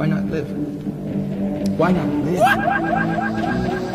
Why not live? Why not live?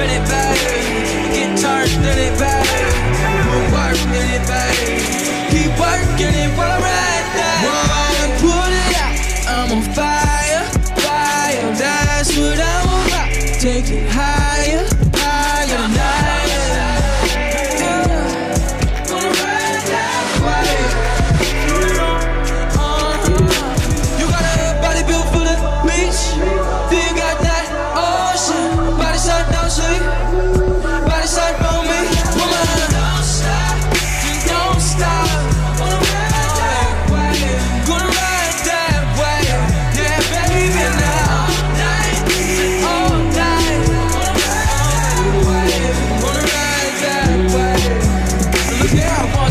spin it back, get turned in it back, work in it back, keep working it while I ride that. One, put it out, I'm on fire, fire. That's what I'm about. Take it higher,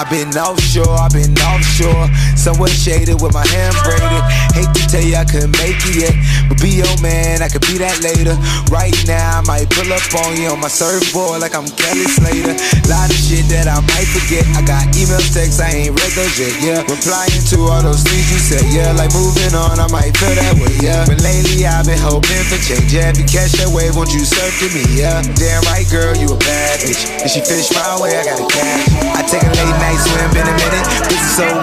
I've been offshore, I've been offshore. Somewhere shaded with my hand braided. Hate to tell you I couldn't make it yet. But be your man, I could be that later. Right now, I might pull up on you on my surfboard like I'm Kelly Slater. Lot of shit that I might forget. I got emails, texts, I ain't read those yet, yeah. Replying to all those things you said, yeah. Like moving on, I might feel that way, yeah. But lately, I've been hoping for change, yeah. If you catch that wave, won't you surf to me, yeah. Damn right, girl, you a bad bitch. If she fish my way, I gotta catch. I take a late night swim in a minute. Is so